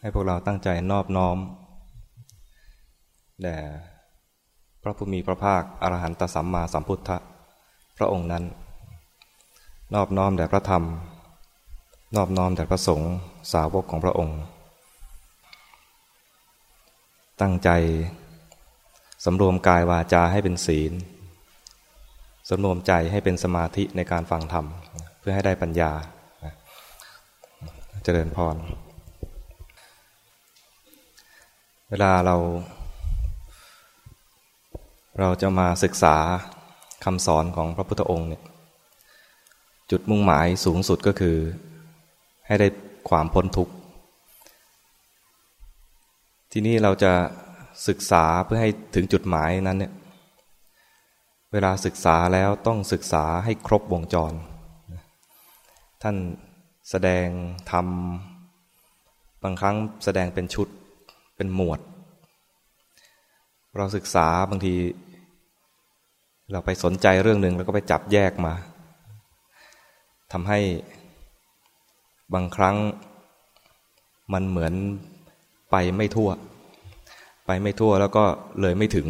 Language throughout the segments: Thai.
ให้พวกเราตั้งใจนอบน้อมแด่พระผู้มีพระภาคอรหันตสัมมาสัมพุทธะพระองค์นั้น นอบน้อมแด่พระธรรม นอบน้อมแด่พระสงฆ์สาวกของพระองค์ ตั้งใจสำรวมกายวาจาให้เป็นศีลสำรวมใจให้เป็นสมาธิในการฟังธรรม เพื่อให้ได้ปัญญาเจริญพร เวลาเรา เราจะมาศึกษาคำสอนของพระพุทธองค์เนี่ย จุดมุ่งหมายสูงสุดก็คือ ให้ได้ความพ้นทุกข์ ที่นี่เราจะศึกษาเพื่อให้ถึงจุดหมายนั้นเนี่ย เวลาศึกษาแล้วต้องศึกษาให้ครบวงจร ท่านแสดงทำบางครั้งแสดงเป็นชุด เป็นหมวด เราศึกษาบางที เราไปสนใจเรื่องหนึ่งแล้วก็ไปจับแยกมาทำให้บางครั้งมันเหมือนไปไม่ทั่ว ไปไม่ทั่วแล้วก็เลยไม่ถึง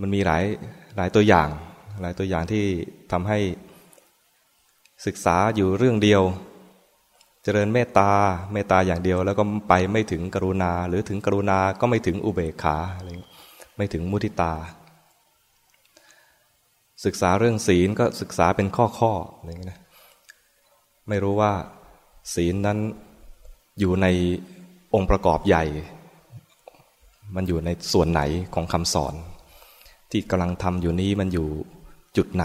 มันมีหลายหลายตัวอย่าง หลายตัวอย่างที่ทำให้ศึกษาอยู่เรื่องเดียว เจริญเมตตาเมตตาอย่างเดียว แล้วก็ไปไม่ถึงกรุณา หรือถึงกรุณาก็ไม่ถึงอุเบกขาอะไรไม่ถึงมุทิตา ศึกษาเรื่องศีลก็ศึกษาเป็นข้อข้ออะไรอย่างนี้นะไม่รู้ว่าศีลนั้นอยู่ในองค์ประกอบใหญ่ มันอยู่ในส่วนไหนของคำสอน ที่กำลังทำอยู่นี้มันอยู่จุดไหน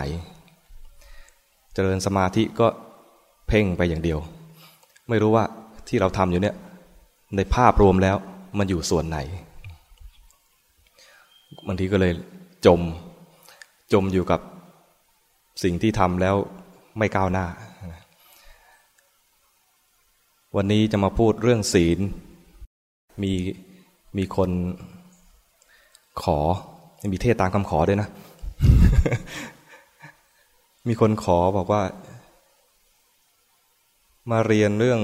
เจริญสมาธิก็เพ่งไปอย่างเดียว ไม่รู้ว่าที่เราทำอยู่เนี่ย ในภาพรวมแล้วมันอยู่ส่วนไหนบางทีก็เลยจม จมอยู่กับสิ่งที่ทำแล้วไม่ก้าวหน้า วันนี้จะมาพูดเรื่องศีล มีมีคนขอ มีเทศตามคำขอด้วยนะ มีคนขอบอกว่า มาเรียนเรื่อง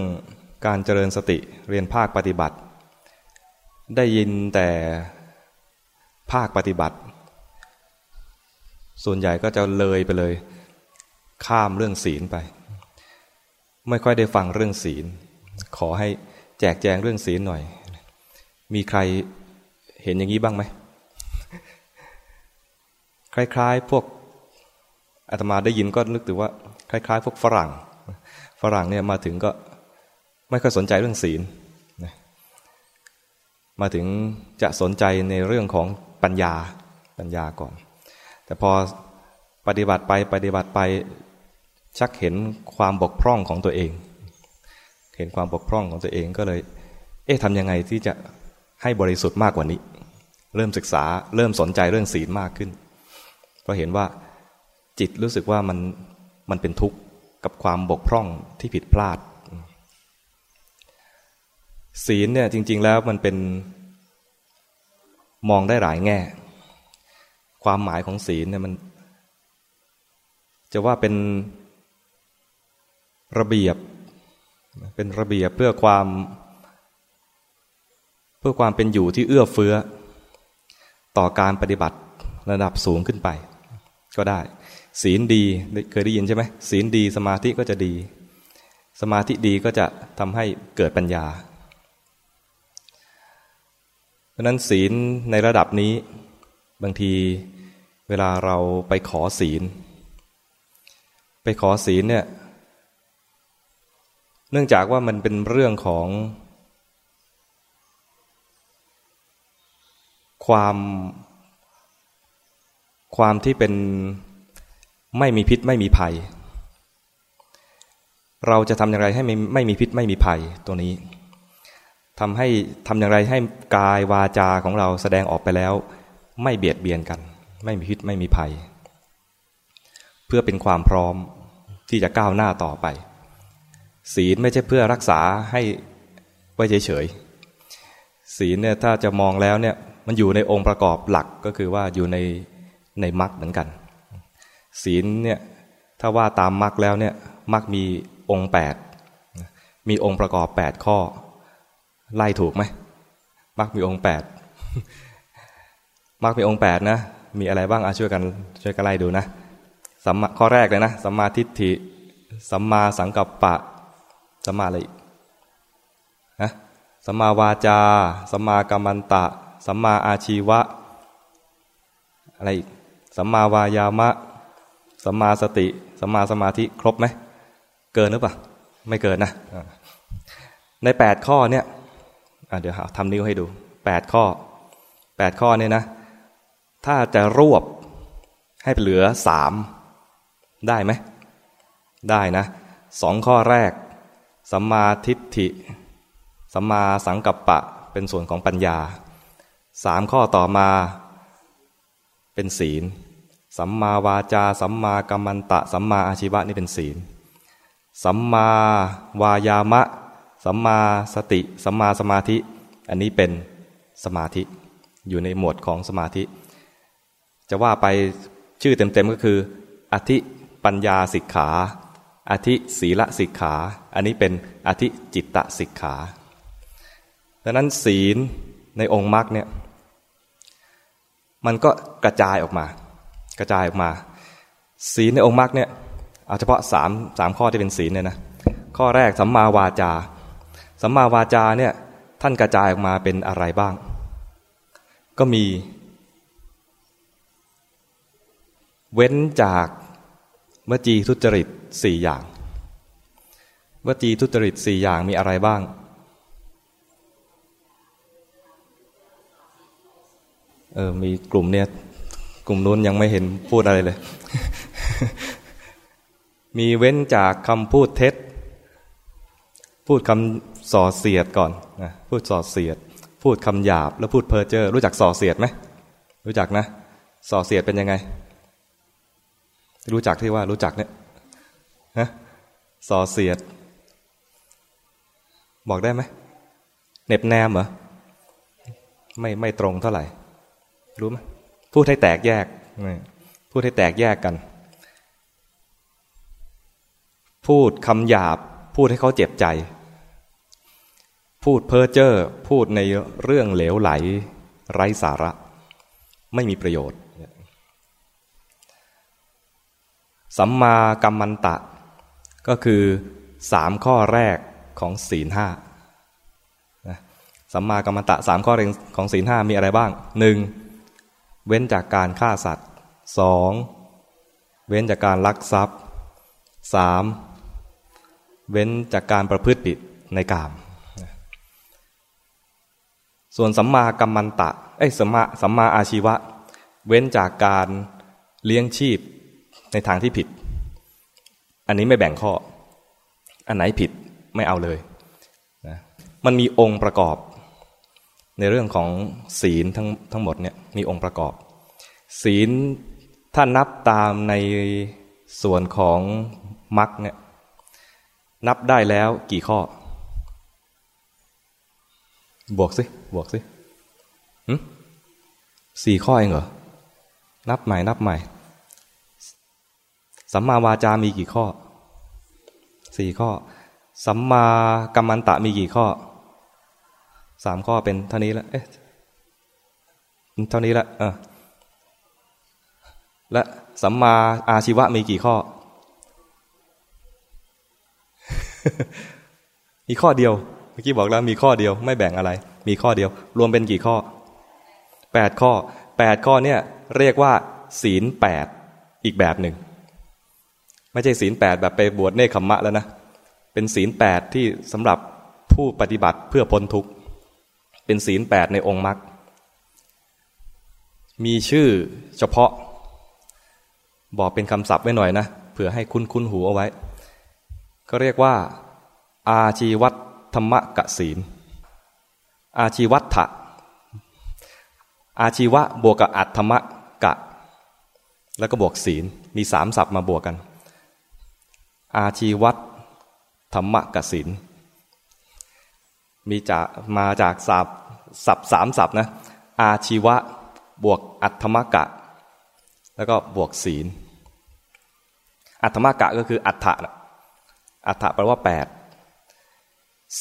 การเจริญสติเรียนภาคปฏิบัติ ได้ยินแต่ภาคปฏิบัติ ส่วนใหญ่ก็จะเลยไปเลย ข้ามเรื่องศีลไป ไม่ค่อยได้ฟังเรื่องศีล ขอให้แจกแจงเรื่องศีลหน่อย มีใครเห็นอย่างนี้บ้างไหมคล้าย ๆ พวกอาตมาได้ยินก็นึกถึงว่า คล้าย ๆ พวกฝรั่ง ฝรั่งเนี่ยมาถึงก็ไม่ค่อยสนใจเรื่องศีลมาถึงจะสนใจในเรื่องของปัญญาปัญญาก่อน แต่พอปฏิบัติไปปฏิบัติไปชักเห็นความบกพร่องของตัวเอง เห็นความบกพร่องของตัวเองก็เลย เอ๊ะทำยังไงที่จะให้บริสุทธิ์มากกว่านี้ เริ่มศึกษาเริ่มสนใจเรื่องศีลมากขึ้น เพราะเห็นว่าจิตรู้สึกว่ามันมันเป็นทุกข์ กับความบกพร่องที่ผิดพลาด ศีลเนี่ยจริง ๆแล้วมันเป็นมองได้หลายแง่ ความหมายของศีลเนี่ยมัน จะว่าเป็นระเบียบ เป็นระเบียบเพื่อความ เพื่อความเป็นอยู่ที่เอื้อเฟื้อ ต่อการปฏิบัติระดับสูงขึ้นไป ก็ได้ ศีลดีเคยได้ยินใช่ไหมศีลดีสมาธิก็จะดี สมาธิดีก็จะทำให้เกิดปัญญา เพราะนั้นศีลในระดับนี้ บางทีเวลาเราไปขอศีล ไปขอศีลเนี่ยเนื่องจากว่ามันเป็นเรื่องของ ความ ความที่เป็น ไม่มีพิษไม่มีภัย เราจะทำอย่างไรให้ไม่ไม่มีพิษไม่มีภัยตัวนี้ทำให้ทำอย่างไรให้กายวาจาของเราแสดงออกไปแล้ว ไม่เบียดเบียนกัน ไม่มีพิษไม่มีภัย เพื่อเป็นความพร้อมที่จะก้าวหน้าต่อไป ศีลไม่ใช่เพื่อรักษาให้ไว้เฉยๆศีลเนี่ยถ้าจะมองแล้วเนี่ยมันอยู่ในองค์ประกอบหลักก็คือว่าอยู่ในในมรรคเหมือนกัน ศีลเนี่ยถ้าว่าตามมรรคแล้วเนี่ยมรรคมีองค์แปดมีองค์ประกอบแปดข้อ ไล่ถูกไหมมักมีองค์แปดมักมีองค์แปดนะ มีอะไรบ้างอาช่วยกันช่วยกันไล่ดูนะสัมมาข้อแรกเลยนะสัมมาทิฏฐิสัมมาสังกัปปะสัมมาอะไรนะสัมมาวาจาสัมมากัมมันตะสัมมาอาชีวะ อะไรอีกสัมมาวายามะ สัมมาสติสัมมาสมาธิครบไหมเกินหรือเปล่าไม่เกินนะในแปดข้อเนี่ยเดี๋ยวทำนิ้วให้ดูแปดข้อแปดข้อเนี่ยนะ ถ้าจะรวบให้เหลือสามได้ไหมได้นะสองข้อแรกสัมมาทิฏฐิสัมมาสังกัปปะเป็นส่วนของปัญญาสามข้อต่อมาเป็นศีล สัมมาวาจา สัมมากัมมันตะ สัมมาอาชีวะนี่เป็นศีล สัมมาวายามะ สัมมาสติ สัมมาสมาธิ อันนี้เป็นสมาธิ อยู่ในหมวดของสมาธิ จะว่าไปชื่อเต็มๆก็คือ อธิปัญญาสิกขา อธิศีลสิกขา อันนี้เป็นอธิจิตตสิกขาดังนั้นศีลในองค์มรรคเนี่ย มันก็กระจายออกมา กระจายออกมา ศีลในองค์มรรคเนี่ยเอาเฉพาะสามสามข้อที่เป็นศีลเนี่ยนะข้อแรกสัมมาวาจาสัมมาวาจาเนี่ยท่านกระจายออกมาเป็นอะไรบ้าง ก็มี เว้นจากวจีทุจริตสี่อย่างวจีทุจริตสี่อย่างมีอะไรบ้าง เออมีกลุ่มเนี่ย กลุ่มนู้นยังไม่เห็นพูดอะไรเลย มีเว้นจากคำพูดเท็จ พูดคำส่อเสียดก่อนนะพูดส่อเสียด พูดคำหยาบ แล้วพูดเพ้อเจ้อรู้จักส่อเสียดไหมรู้จักนะส่อเสียดเป็นยังไง รู้จักที่ว่ารู้จักเนี่ยฮะส่อเสียด บอกได้ไหมเน็บแนมเหรอไม่ไม่ตรงเท่าไหร่ รู้ไหม พูดให้แตกแยกพูดให้แตกแยกกัน พูดคำหยาบ พูดให้เขาเจ็บใจ พูดเพ้อเจ้อพูดในเรื่องเหลวไหล ไร้สาระ ไม่มีประโยชน์ สัมมากัมมันตะ ก็คือสามข้อแรกของศีลห้าสัมมากัมมันตะสามข้อแรกของศีลห้ามีอะไรบ้างหนึ่ง เว้นจากการฆ่าสัตว์สองเว้นจากการลักทรัพย์สามเว้นจากการประพฤติผิดในกาม ส่วนสัมมากัมมันตะเอ้ยสัมมาสัมมาอาชีวะ เว้นจากการเลี้ยงชีพในทางที่ผิด อันนี้ไม่แบ่งข้อ อันไหนผิดไม่เอาเลยนะมันมีองค์ประกอบ ในเรื่องของศีลทั้งทั้งหมดเนี่ยมีองค์ประกอบ ศีลถ้านับตามในส่วนของมรรคเนี่ยนับได้แล้วกี่ข้อ บวกสิบวกสิสี่ข้อเองเหรอ นับใหม่นับใหม่สัมมาวาจามีกี่ข้อสี่ข้อสัมมากัมมันตะมีกี่ข้อ สามข้อเป็นเท่านี้แล้วเอ๊ะเท่านี้ละเออและสัมมาอาชีวะมีกี่ข้อ มีข้อเดียว เมื่อกี้บอกแล้วมีข้อเดียว ไม่แบ่งอะไร มีข้อเดียว รวมเป็นกี่ข้อแปดข้อแปดข้อเนี่ยเรียกว่า ศีลแปดอีกแบบหนึ่งไม่ใช่ศีลแปดแบบไปบวชเนคขมมะแล้วนะ เป็นศีลแปดที่สำหรับผู้ปฏิบัติเพื่อพ้นทุกข์ เป็นศีลแปดในองค์มรรคมีชื่อเฉพาะ บอกเป็นคำศัพท์ไว้หน่อยนะเผื่อให้คุ้นคุ้นหูเอาไว้ ก็เรียกว่า อาชีวัตธรรมกะศีล อาชีวัตถะอาชีวะบวกกับอัตธรรมกะ แล้วก็บวกศีลมีสามศัพท์มาบวกกัน อาชีวัตธรรมกะศีล มีจากมาจากศัพท์ศัพท์สามศัพท์นะอาชีวะ บวกอัตถมกะ แล้วก็บวกศีล อัตถมกะก็คืออัตถะอัตถะแปลว่าแปด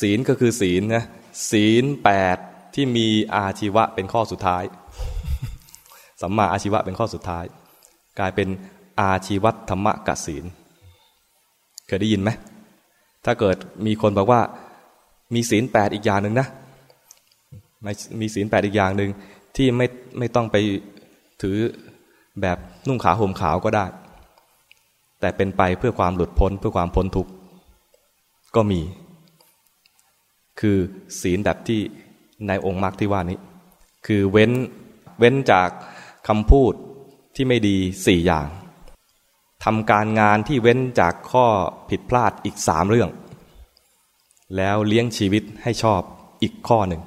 ศีลก็คือศีลนะศีลแปดที่มีอาชีวะเป็นข้อสุดท้าย สัมมาอาชีวะเป็นข้อสุดท้าย กลายเป็นอาชีวัตธรรมกศีล เคยได้ยินไหมถ้าเกิดมีคนบอกว่า มีศีลแปดอีกอย่างหนึ่งนะมีศีลแปดอีกอย่างหนึ่งที่ไม่ไม่ต้องไปถือแบบนุ่งขาวห่มขาวก็ได้ แต่เป็นไปเพื่อความหลุดพ้นเพื่อความพ้นทุกข์ก็มี คือศีลแบบที่ในองค์มรรคที่ว่านี้ คือเว้นเว้นจากคำพูดที่ไม่ดีสี่อย่างทำการงานที่เว้นจากข้อผิดพลาดอีกสามเรื่อง แล้วเลี้ยงชีวิตให้ชอบอีกข้อหนึ่ง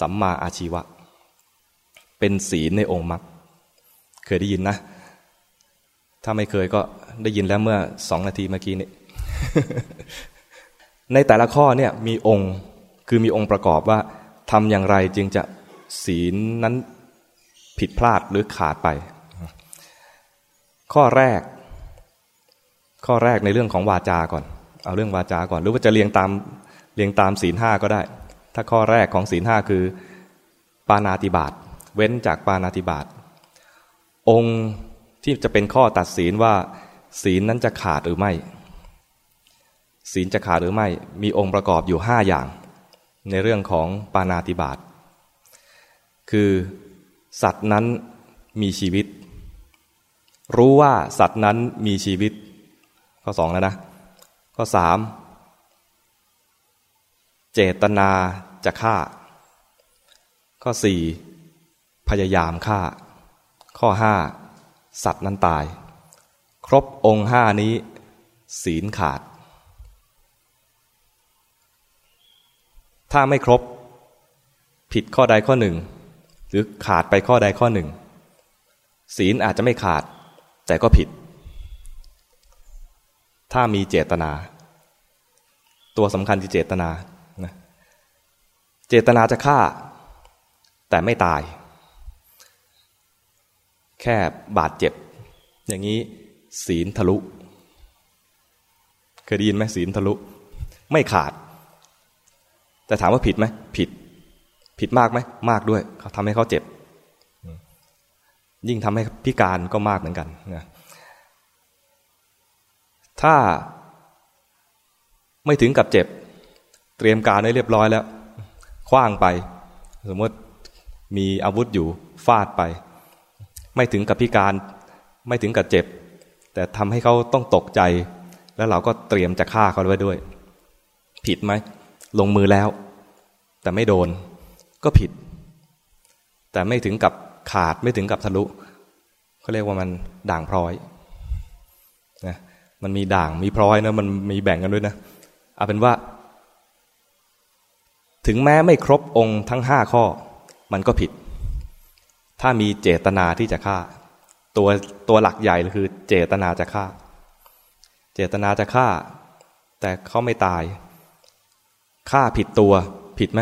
สัมมาอาชีวะ เป็นศีลในองค์มรรคเคยได้ยินนะ ถ้าไม่เคยก็ได้ยินแล้วเมื่อสองนาทีเมื่อกี้นี้ ในแต่ละข้อเนี่ยมีองค์คือมีองค์ประกอบว่าทำอย่างไรจึงจะศีลนั้นผิดพลาดหรือขาดไป ข้อแรก ข้อแรกในเรื่องของวาจาก่อน เอาเรื่องวาจาก่อน หรือว่าจะเรียงตามเรียงตามศีลห้าก็ได้ ถ้าข้อแรกของศีลห้าคือ ปานาติบาตเว้นจากปานาติบาตองค์ที่จะเป็นข้อตัดศีลว่า ศีลนั้นจะขาดหรือไม่ ศีลจะขาดหรือไม่ มีองค์ประกอบอยู่ห้าอย่าง ในเรื่องของปานาติบาตคือสัตว์นั้นมีชีวิต รู้ว่าสัตว์นั้นมีชีวิต ข้อสองแล้วนะ ข้อสามเจตนาจะฆ่า ข้อสี่พยายามฆ่า ข้อห้าสัตว์นั้นตาย ครบองค์ห้านี้ ศีลขาด ถ้าไม่ครบ ผิดข้อใดข้อหนึ่ง หรือขาดไปข้อใดข้อหนึ่ง ศีลอาจจะไม่ขาด แต่ก็ผิด ถ้ามีเจตนา ตัวสำคัญที่เจตนาเจตนาจะฆ่า แต่ไม่ตาย แค่บาดเจ็บ อย่างนี้ศีลทะลุ เคยได้ยินไหมศีลทะลุ ไม่ขาด แต่ถามว่าผิดไหมผิด ผิดมากไหมมากด้วยเขาทำให้เขาเจ็บ ยิ่งทำให้พิการก็มากเหมือนกันนะ ถ้าไม่ถึงกับเจ็บ เตรียมการไว้เรียบร้อยแล้ว คว้างไป สมมติมีอาวุธอยู่ฟาดไป ไม่ถึงกับพิการ ไม่ถึงกับเจ็บ แต่ทำให้เขาต้องตกใจ แล้วเราก็เตรียมจะฆ่าเขาไว้ด้วย ผิดไหม ลงมือแล้ว แต่ไม่โดน ก็ผิด แต่ไม่ถึงกับขาดไม่ถึงกับทะลุเขาเรียกว่ามันด่างพร้อยนะ มันมีด่างมีพร้อยนะมันมีแบ่งกันด้วยนะเอาเป็นว่า ถึงแม้ไม่ครบองค์ทั้งห้าข้อ มันก็ผิด ถ้ามีเจตนาที่จะฆ่า ตัวตัวหลักใหญ่คือ เจตนาจะฆ่า เจตนาจะฆ่า แต่เขาไม่ตายฆ่าผิดตัว ผิดไหม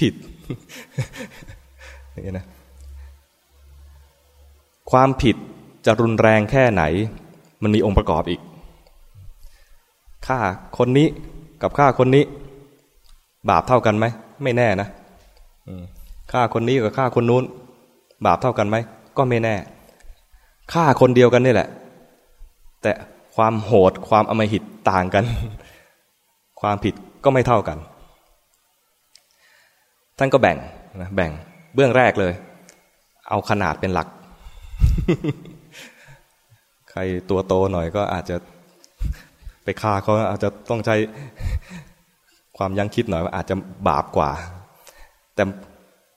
ผิดอย่างนี้นะความผิดจะรุนแรงแค่ไหน มันมีองค์ประกอบอีกฆ่าคนนี้กับฆ่าคนนี้ บาปเท่ากันไหม ไม่แน่นะฆ่าคนนี้กับฆ่าคนนู้น บาปเท่ากันไหม ก็ไม่แน่ฆ่าคนเดียวกันนี่แหละ แต่ความโหดความอมหิตต่างกัน ความผิดก็ไม่เท่ากัน ท่านก็แบ่งนะแบ่งเบื้องแรกเลย เอาขนาดเป็นหลัก รตัวโตหน่อยก็อาจจะไปฆ่าเขาอาจจะต้องใช้ความยั้งคิดหน่อยว่าอาจจะบาปกว่า แต่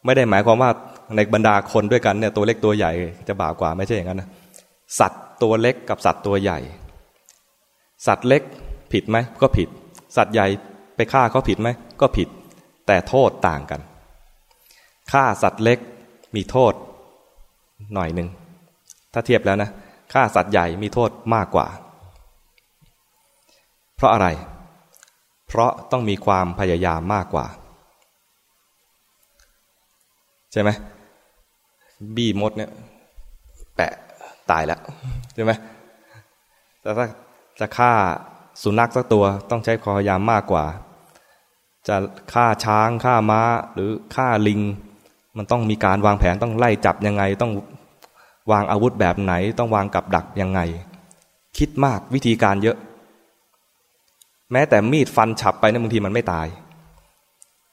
ไม่ได้หมายความว่าในบรรดาคนด้วยกันเนี่ยตัวเล็กตัวใหญ่จะบาปกว่าไม่ใช่อย่างนั้นนะสัตว์ตัวเล็กกับสัตว์ตัวใหญ่ สัตว์เล็กผิดไหมก็ผิด สัตว์ใหญ่ไปฆ่าเขาผิดไหมก็ผิด แต่โทษต่างกันฆ่าสัตว์เล็กมีโทษหน่อยหนึ่งถ้าเทียบแล้วนะ ฆ่าสัตว์ใหญ่มีโทษมากกว่า เพราะอะไร เพราะต้องมีความพยายามมากกว่า ใช่ไหมบี้มดเนี่ยแปะตายแล้วใช่ไหมแต่ถ้าจะฆ่าสุนัขสักตัวต้องใช้ความพยายามมากกว่า จะฆ่าช้างฆ่าม้าหรือฆ่าลิง มันต้องมีการวางแผนต้องไล่จับยังไงต้อง วางอาวุธแบบไหนต้องวางกับดักยังไง คิดมากวิธีการเยอะ แม้แต่มีดฟันฉับไปเนี่ยบางทีมันไม่ตาย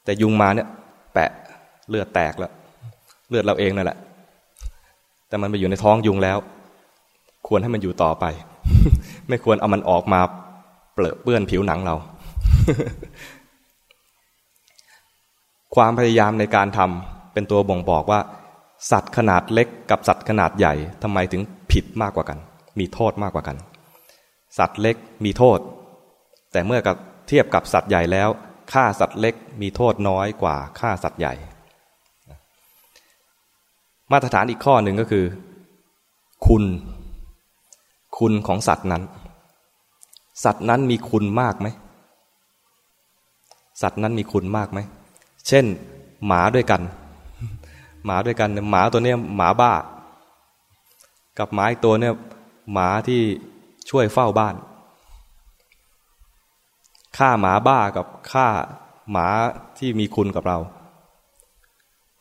แต่ยุงมาเนี่ย แปะเลือดแตกแล้ว เลือดเราเองนั่นแหละ แต่มันไปอยู่ในท้องยุงแล้ว ควรให้มันอยู่ต่อไป ไม่ควรเอามันออกมาเปลอะเปื้อนผิวหนังเรา ความพยายามในการทำเป็นตัวบ่งบอกว่า สัตว์ขนาดเล็กกับสัตว์ขนาดใหญ่ทำไมถึงผิดมากกว่ากัน มีโทษมากกว่ากัน สัตว์เล็กมีโทษ แต่เมื่อกับเทียบกับสัตว์ใหญ่แล้วฆ่าสัตว์เล็กมีโทษน้อยกว่าฆ่าสัตว์ใหญ่ มาตรฐานอีกข้อหนึ่งก็คือ คุณ คุณของสัตว์นั้น สัตว์นั้นมีคุณมากไหมสัตว์นั้นมีคุณมากไหม เช่น หมาด้วยกัน หมาด้วยกันหมาตัวนี้หมาบ้า กับหมาอีกตัวเนี่ยหมาที่ช่วยเฝ้าบ้านฆ่าหมาบ้ากับฆ่าหมาที่มีคุณกับเรา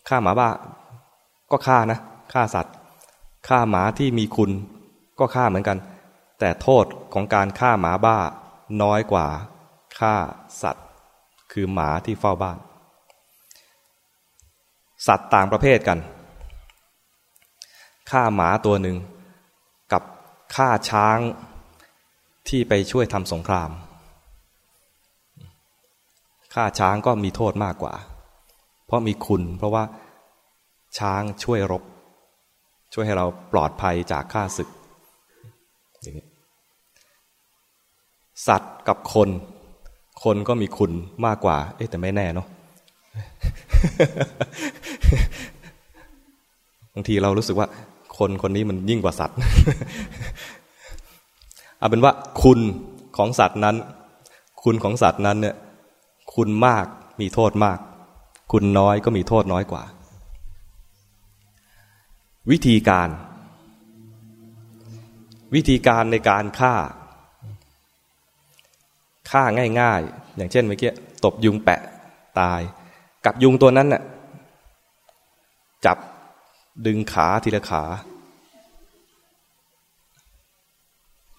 ฆ่าหมาบ้า ก็ฆ่านะฆ่าสัตว์ฆ่าหมาที่มีคุณ ก็ฆ่าเหมือนกัน แต่โทษของการฆ่าหมาบ้าน้อยกว่าฆ่าสัตว์ คือหมาที่เฝ้าบ้าน สัตว์ต่างประเภทกันฆ่าหมาตัวหนึ่งกับฆ่าช้างที่ไปช่วยทำสงครามฆ่าช้างก็มีโทษมากกว่า เพราะมีคุณเพราะว่าช้างช่วยรบ ช่วยให้เราปลอดภัยจากข้าศึก สัตว์กับคน คนก็มีคุณมากกว่า เอ๊แต่ไม่แน่เนาะ บางทีเรารู้สึกว่าคนคนนี้มันยิ่งกว่าสัตว์เอาเป็นว่าคุณของสัตว์นั้น คุณของสัตว์นั้นเนี่ย คุณมากมีโทษมาก คุณน้อยก็มีโทษน้อยกว่า วิธีการ วิธีการในการฆ่า ฆ่าง่ายๆ อย่างเช่นเมื่อกี้ตบยุงแปะตาย กับยุงตัวนั้นน่ะ จับดึงขาทีละขา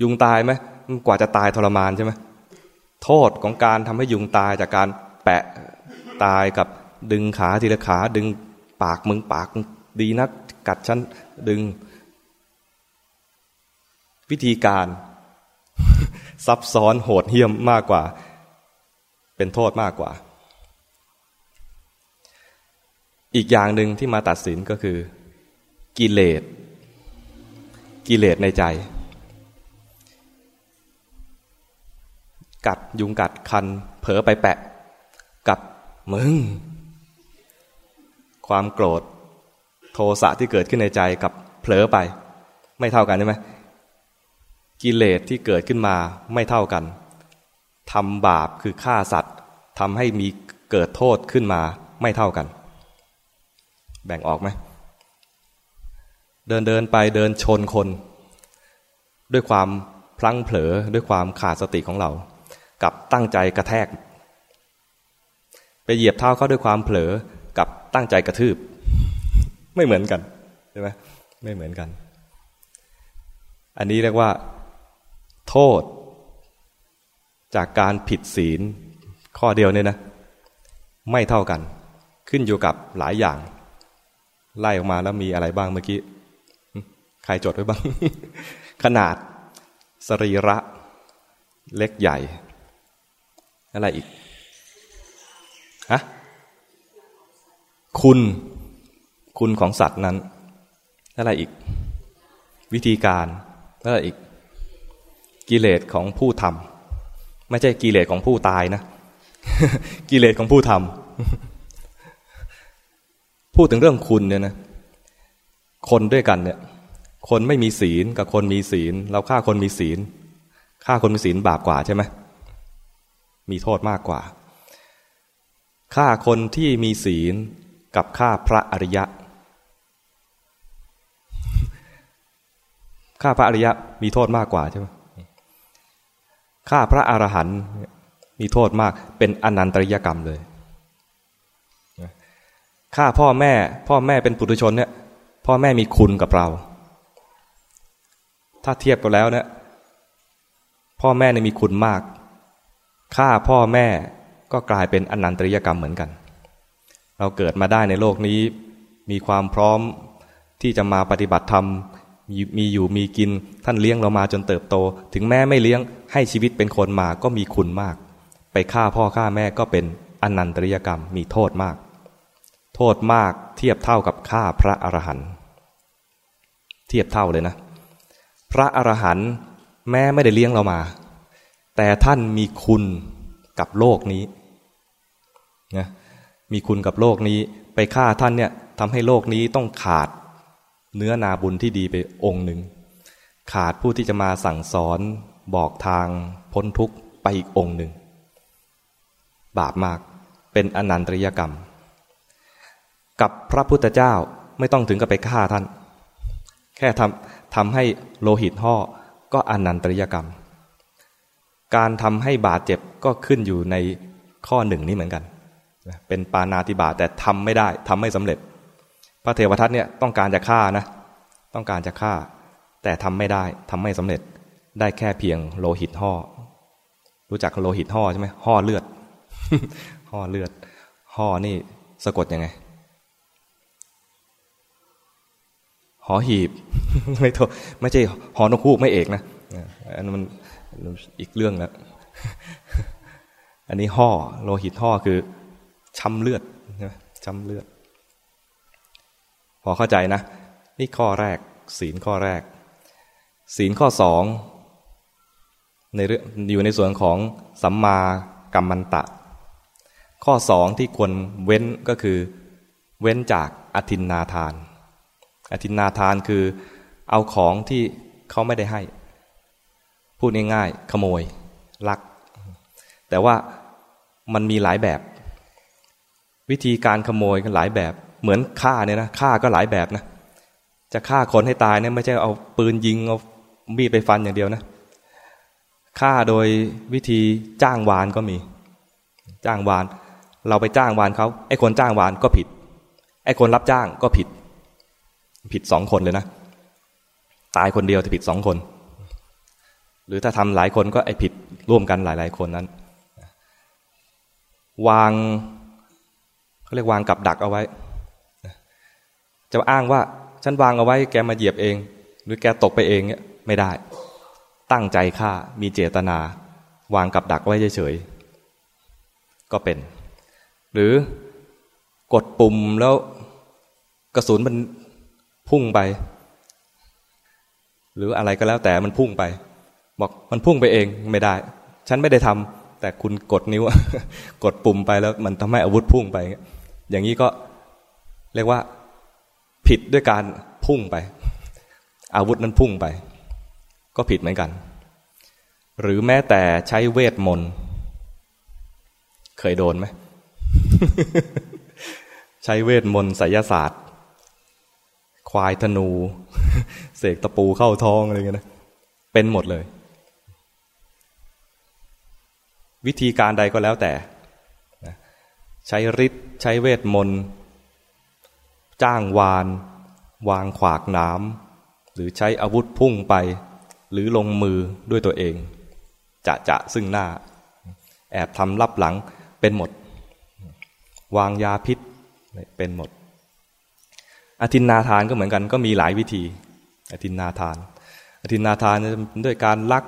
ยุงตายไหมกว่าจะตายทรมานใช่ไหมโทษของการทำให้ยุงตายจากการแปะตายกับดึงขาทีละขา ดึงปากมึงปากดีนักกัดฉันดึง วิธีการซับซ้อนโหดเหี้ยมมากกว่า เป็นโทษมากกว่า อีกอย่างหนึ่งที่มาตัดสินก็คือ กิเลส กิเลสในใจ กัดยุงกัดคัน เผลอไปแปะ กับมึง ความโกรธ โทสะที่เกิดขึ้นในใจกับเผลอไป ไม่เท่ากันใช่ไหมกิเลสที่เกิดขึ้นมาไม่เท่ากันทำบาปคือฆ่าสัตว์ทำให้มีเกิดโทษขึ้นมาไม่เท่ากัน แบ่งออกไหมเดินเดินไปเดินชนคน ด้วยความพลั้งเผลอด้วยความขาดสติของเรา กับตั้งใจกระแทก ไปเหยียบเท้าเขาด้วยความเผลอกับตั้งใจกระทืบ ไม่เหมือนกันใช่ไหมไม่เหมือนกัน อันนี้เรียกว่า โทษ จากการผิดศีลข้อเดียวเนี่ยนะ ไม่เท่ากัน ขึ้นอยู่กับหลายอย่าง ไล่ออกมาแล้วมีอะไรบ้างเมื่อกี้ ใครจดไว้บ้าง ขนาด สรีระ เล็กใหญ่ อะไรอีก ฮะ คุณ คุณของสัตว์นั้น อะไรอีก วิธีการ อะไรอีก กิเลสของผู้ทำไม่ใช่กิเลสของผู้ตายนะ กิเลสของผู้ทำ พูดถึงเรื่องคุณเนี่ยนะ คนด้วยกันเนี่ย คนไม่มีศีลกับคนมีศีล เราฆ่าคนมีศีลฆ่าคนมีศีลบาปกว่าใช่ไหมมีโทษมากกว่าฆ่าคนที่มีศีลกับฆ่าพระอริยะฆ่าพระอริยะมีโทษมากกว่าใช่ไหมฆ่าพระอรหันต์มีโทษมากเป็นอนันตริยกรรมเลย ฆ่าพ่อแม่ พ่อแม่เป็นปุถุชนเนี่ย พ่อแม่มีคุณกับเรา ถ้าเทียบกันแล้วเนี่ยพ่อแม่เนี่ยมีคุณมากฆ่าพ่อแม่ก็กลายเป็นอนันตริยกรรมเหมือนกัน เราเกิดมาได้ในโลกนี้ มีความพร้อมที่จะมาปฏิบัติธรรมมีอยู่มีกินท่านเลี้ยงเรามาจนเติบโต ถึงแม้ไม่เลี้ยงให้ชีวิตเป็นคนมาก็มีคุณมาก ไปฆ่าพ่อฆ่าแม่ก็เป็นอนันตริยกรรมมีโทษมาก โทษมากเทียบเท่ากับฆ่าพระอรหันต์เทียบเท่าเลยนะ พระอรหันต์แม้ไม่ได้เลี้ยงเรามา แต่ท่านมีคุณกับโลกนี้นะมีคุณกับโลกนี้ไปฆ่าท่านเนี่ยทำให้โลกนี้ต้องขาดเนื้อนาบุญที่ดีไปองค์หนึ่ง ขาดผู้ที่จะมาสั่งสอนบอกทางพ้นทุกข์ไปอีกองค์หนึ่ง บาปมากเป็นอนันตริยกรรม กับพระพุทธเจ้าไม่ต้องถึงกับไปฆ่าท่าน แค่ทำทำให้โลหิตห่อก็อนันตริยกรรม การทำให้บาดเจ็บก็ขึ้นอยู่ในข้อหนึ่งนี้เหมือนกัน เป็นปานาติบาแต่ทำไม่ได้ทำไม่สำเร็จ พระเทวทัตเนี่ยต้องการจะฆ่านะ ต้องการจะฆ่า แต่ทำไม่ได้ทำไม่สำเร็จ ได้แค่เพียงโลหิตห่อรู้จักโลหิตห่อใช่ไหมห่อเลือดห่อเลือดห่อนี่สะกดยังไง หอหีบ ไม่โทไม่ใช่หอนกคูกไม่เอกนะอันนั้นมันอีกเรื่องแล้วอันนี้ห่อโลหิตห่อคือช้ำเลือดช้ำเลือด พอเข้าใจนะ นี่ข้อแรก ศีลข้อแรก ศีลข้อสองในเรื่องอยู่ในส่วนของสัมมากัมมันตะ ข้อสองที่ควรเว้นก็คือ เว้นจากอธินนาทาน อธินาทานคือเอาของที่เขาไม่ได้ให้ พูดง่ายๆขโมย ลัก แต่ว่ามันมีหลายแบบ วิธีการขโมยกันหลายแบบ เหมือนฆ่าเนี่ยนะฆ่าก็หลายแบบนะ จะฆ่าคนให้ตายเนี่ยไม่ใช่เอาปืนยิงเอามีดไปฟันอย่างเดียวนะฆ่าโดยวิธีจ้างวานก็มี จ้างวาน เราไปจ้างวานเขาไอ้คนจ้างวานก็ผิดไอ้คนรับจ้างก็ผิด ผิดสองคนเลยนะ ตายคนเดียวแต่ผิดสองคน หรือถ้าทำหลายคนก็ไอ้ผิดร่วมกันหลาย ๆ คนนั้น วางเขาเรียกวางกับดักเอาไว้ จะอ้างว่าฉันวางเอาไว้ แกมาเหยียบเอง หรือแกตกไปเองเนี่ยไม่ได้ ตั้งใจฆ่ามีเจตนา วางกับดักไว้เฉยๆก็เป็น หรือกดปุ่มแล้วกระสุนมัน พุ่งไป หรืออะไรก็แล้วแต่มันพุ่งไป บอกมันพุ่งไปเองไม่ได้ ฉันไม่ได้ทำแต่คุณกดนิ้ว กดปุ่มไปแล้วมันทำให้อาวุธพุ่งไป อย่างนี้ก็เรียกว่าผิดด้วยการพุ่งไป อาวุธนั้นพุ่งไป ก็ผิดเหมือนกัน หรือแม้แต่ใช้เวทมนต์เคยโดนไหมใช้เวทมนต์ไสยศาสตร์ ควายธนู เสกตะปูเข้าท้องอะไรเงี้ยนะ เป็นหมดเลย วิธีการใดก็แล้วแต่ ใช้ฤทธิ์ใช้เวทมนต์จ้างวาน วางขวากน้ำหรือใช้อาวุธพุ่งไป หรือลงมือด้วยตัวเอง จะจะซึ่งหน้า แอบทำลับหลังเป็นหมด วางยาพิษเป็นหมด อธินนาทานก็เหมือนกันก็มีหลายวิธี อธินนาทาน อธินนาทานด้วยการลัก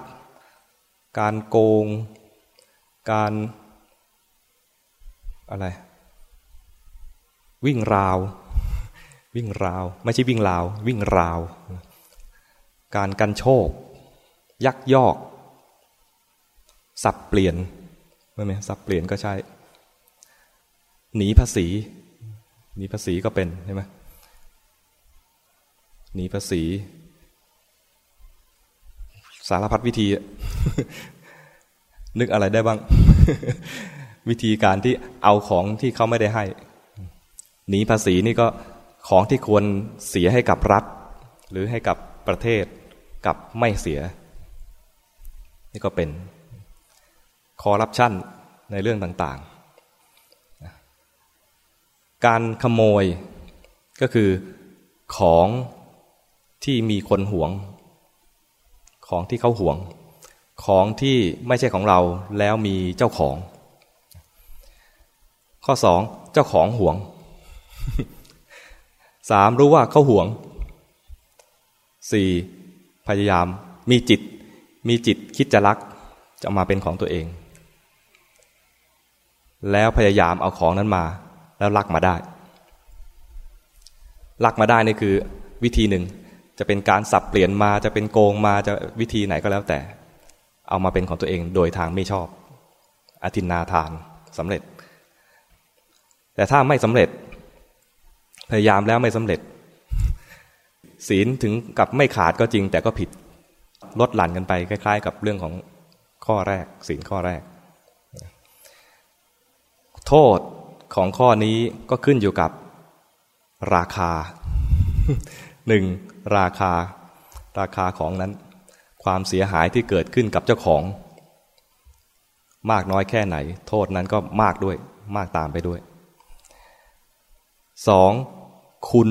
การโกง การอะไร วิ่งราว วิ่งราว ไม่ใช่วิ่งราว วิ่งราว การกันโชค ยักยอก สับเปลี่ยนไม่ไหมสับเปลี่ยนก็ใช่ หนีภาษี หนีภาษีก็เป็นใช่ไหม หนีภาษี สารพัดวิธี นึกอะไรได้บ้าง วิธีการที่เอาของที่เขาไม่ได้ให้ หนีภาษีนี่ก็ของที่ควรเสียให้กับรัฐ หรือให้กับประเทศกับไม่เสีย นี่ก็เป็นคอร์รัปชันในเรื่องต่างๆ การขโมยก็คือของ ที่มีคนหวง ของที่เขาหวง ของที่ไม่ใช่ของเราแล้วมีเจ้าของ ข้อสองเจ้าของหวงสามรู้ว่าเขาหวงสี่พยายามมีจิต มีจิตคิดจะรักจะมาเป็นของตัวเอง แล้วพยายามเอาของนั้นมา แล้วรักมาได้ รักมาได้นี่คือวิธีหนึ่ง จะเป็นการสับเปลี่ยนมาจะเป็นโกงมาจะวิธีไหนก็แล้วแต่ เอามาเป็นของตัวเองโดยทางไม่ชอบ อธินาทานสำเร็จ แต่ถ้าไม่สำเร็จ พยายามแล้วไม่สำเร็จ ศีลถึงกับไม่ขาดก็จริง แต่ก็ผิดลดหลั่นกันไปคล้าย ๆ กับเรื่องของข้อแรก ศีลข้อแรก โทษของข้อนี้ก็ขึ้นอยู่กับราคาหนึ่ง ราคา ราคาของนั้น ความเสียหายที่เกิดขึ้นกับเจ้าของ มากน้อยแค่ไหน โทษนั้นก็มากด้วย มากตามไปด้วยสองคุณ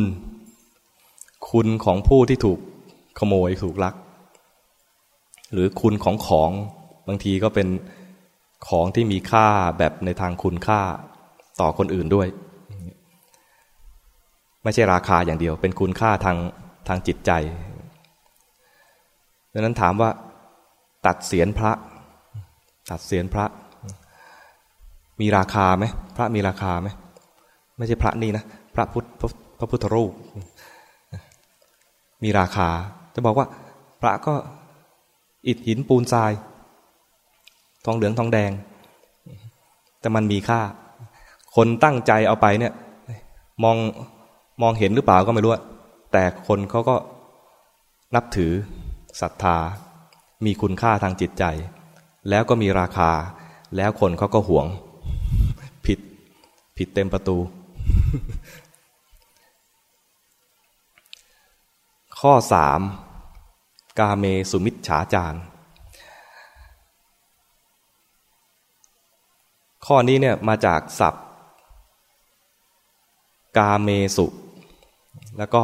คุณของผู้ที่ถูกขโมยถูกลัก หรือคุณของของบางทีก็เป็นของที่มีค่าแบบในทางคุณค่าต่อคนอื่นด้วย ไม่ใช่ราคาอย่างเดียว เป็นคุณค่าทาง ทางจิตใจดังนั้นถามว่า ตัดเสียนพระ ตัดเสียนพระ มีราคาไหมพระมีราคาไหมไม่ใช่พระนี่นะพระพุทธพระพุทธรูป มีราคา จะบอกว่า พระก็อิฐหินปูนทราย ทองเหลืองทองแดง แต่มันมีค่า คนตั้งใจเอาไปเนี่ย มองมองเห็นหรือเปล่าก็ไม่รู้ แต่คนเขาก็นับถือศรัทธา มีคุณค่าทางจิตใจ แล้วก็มีราคา แล้วคนเขาก็หวง ผิด ผิดเต็มประตู ข้อสามกาเมสุมิชฉาจารข้อนี้เนี่ยมาจากศัพท์ กาเมสุ แล้วก็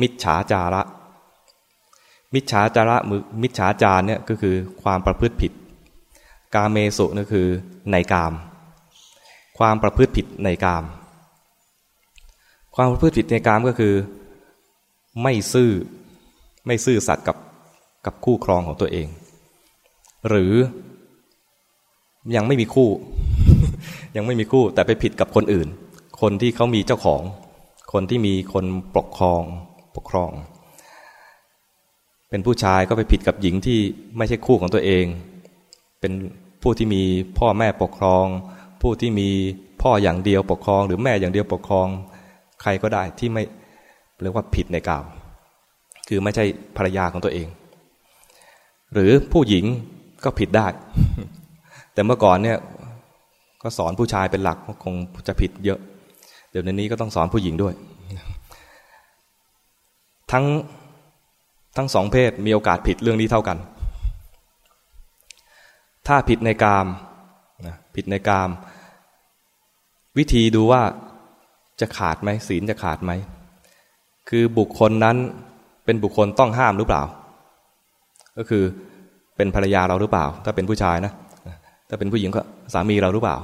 มิจฉาจาระ มิจฉาจาระมือมิจฉาจารเนี่ยก็คือความประพฤติผิด กาเมสุนั่คือในกาม ความประพฤติผิดในกาม ความประพฤติผิดในกามก็คือ ไม่ซื่อไม่ซื่อสัตย์กับกับคู่ครองของตัวเอง หรือยังไม่มีคู่ ยังไม่มีคู่แต่ไปผิดกับคนอื่น คนที่เขามีเจ้าของ คนที่มีคนปกครอง ปกครอง เป็นผู้ชายก็ไปผิดกับหญิงที่ไม่ใช่คู่ของตัวเอง เป็นผู้ที่มีพ่อแม่ปกครอง ผู้ที่มีพ่ออย่างเดียวปกครอง หรือแม่อย่างเดียวปกครอง ใครก็ได้ที่ไม่เรียกว่าผิดในกาว คือไม่ใช่ภรรยาของตัวเอง หรือผู้หญิงก็ผิดได้ แต่เมื่อก่อนเนี่ยก็สอนผู้ชายเป็นหลักคงจะผิดเยอะ เดี๋ยวในนี้ก็ต้องสอนผู้หญิงด้วย ทั้งทั้งสองเพศมีโอกาสผิดเรื่องนี้เท่ากัน ถ้าผิดในกามผิดในกาม วิธีดูว่าจะขาดไหมศีลจะขาดไหม คือบุคคลนั้นเป็นบุคคลต้องห้ามหรือเปล่า ก็คือเป็นภรรยาเราหรือเปล่า ถ้าเป็นผู้ชายนะ ถ้าเป็นผู้หญิงก็สามีเราหรือเปล่า